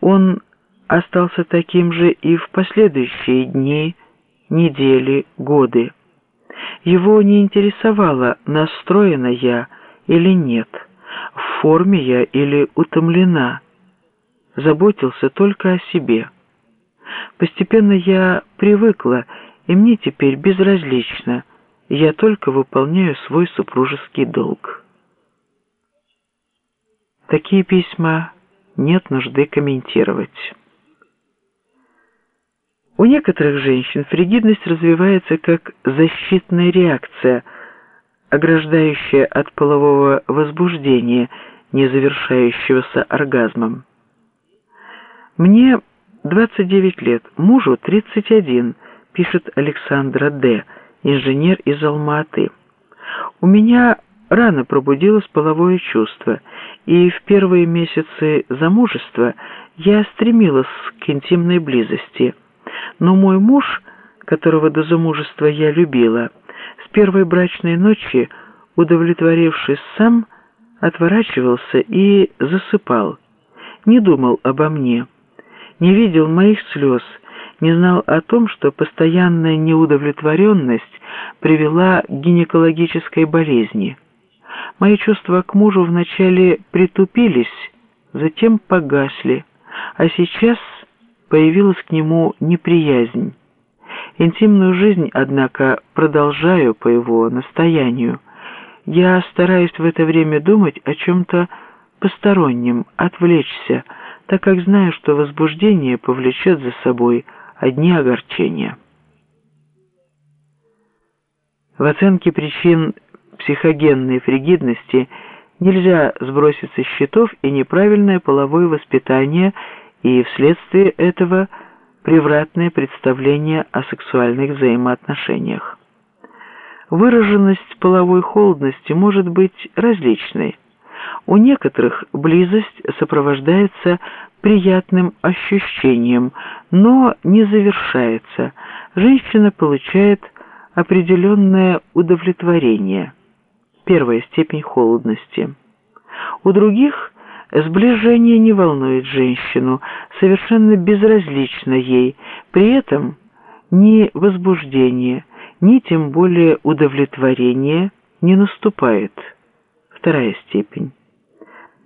Он остался таким же и в последующие дни, недели, годы. Его не интересовало, настроена я или нет, в форме я или утомлена. Заботился только о себе. Постепенно я привыкла, и мне теперь безразлично, я только выполняю свой супружеский долг. Такие письма нет нужды комментировать. У некоторых женщин фригидность развивается как защитная реакция, ограждающая от полового возбуждения, не завершающегося оргазмом. Мне 29 лет, мужу 31, пишет Александра Д., инженер из Алматы. У меня рано пробудилось половое чувство, и в первые месяцы замужества я стремилась к интимной близости – но мой муж, которого до замужества я любила, с первой брачной ночи, удовлетворившись сам, отворачивался и засыпал. Не думал обо мне, не видел моих слез, не знал о том, что постоянная неудовлетворенность привела к гинекологической болезни. Мои чувства к мужу вначале притупились, затем погасли, а сейчас появилась к нему неприязнь. Интимную жизнь, однако, продолжаю по его настоянию. Я стараюсь в это время думать о чем-то постороннем, отвлечься, так как знаю, что возбуждение повлечет за собой одни огорчения. В оценке причин психогенной фригидности нельзя сбросить со счетов и неправильное половое воспитание – и вследствие этого превратное представление о сексуальных взаимоотношениях. Выраженность половой холодности может быть различной. У некоторых близость сопровождается приятным ощущением, но не завершается. Женщина получает определенное удовлетворение, первая степень холодности. У других Сближение не волнует женщину, совершенно безразлично ей, при этом ни возбуждение, ни тем более удовлетворение не наступает. Вторая степень.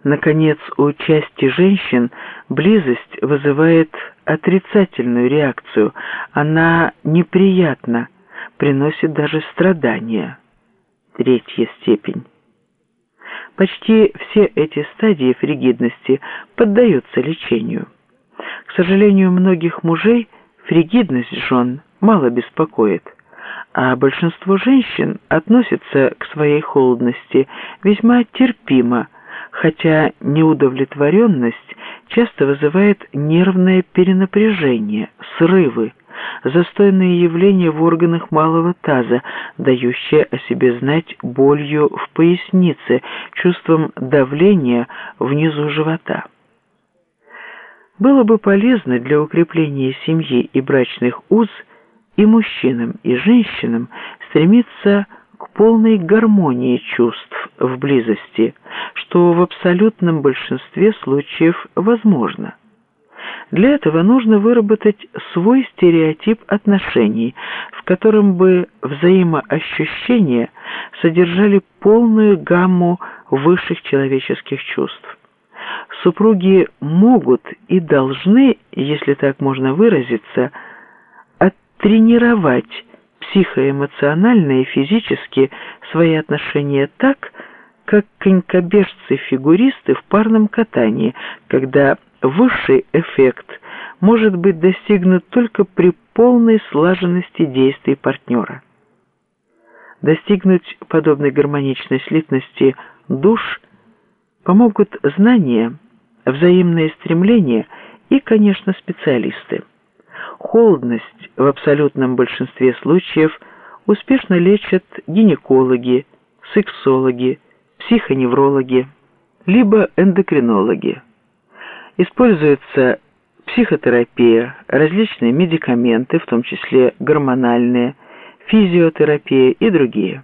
Наконец, у части женщин близость вызывает отрицательную реакцию, она неприятна, приносит даже страдания. Третья степень. Почти все эти стадии фригидности поддаются лечению. К сожалению, многих мужей фригидность жен мало беспокоит, а большинство женщин относятся к своей холодности весьма терпимо, хотя неудовлетворенность часто вызывает нервное перенапряжение, срывы, застойные явления в органах малого таза, дающие о себе знать болью в пояснице, чувством давления внизу живота. Было бы полезно для укрепления семьи и брачных уз и мужчинам, и женщинам стремиться к полной гармонии чувств в близости, что в абсолютном большинстве случаев возможно. Для этого нужно выработать свой стереотип отношений, в котором бы взаимоощущения содержали полную гамму высших человеческих чувств. Супруги могут и должны, если так можно выразиться, оттренировать психоэмоционально и физически свои отношения так, как конькобежцы-фигуристы в парном катании, когда Высший эффект может быть достигнут только при полной слаженности действий партнера. Достигнуть подобной гармоничной слитности душ помогут знания, взаимные стремления и, конечно, специалисты. Холодность в абсолютном большинстве случаев успешно лечат гинекологи, сексологи, психоневрологи, либо эндокринологи. Используется психотерапия, различные медикаменты, в том числе гормональные, физиотерапия и другие.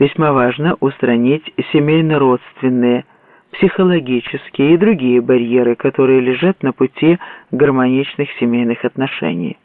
Весьма важно устранить семейно-родственные, психологические и другие барьеры, которые лежат на пути гармоничных семейных отношений.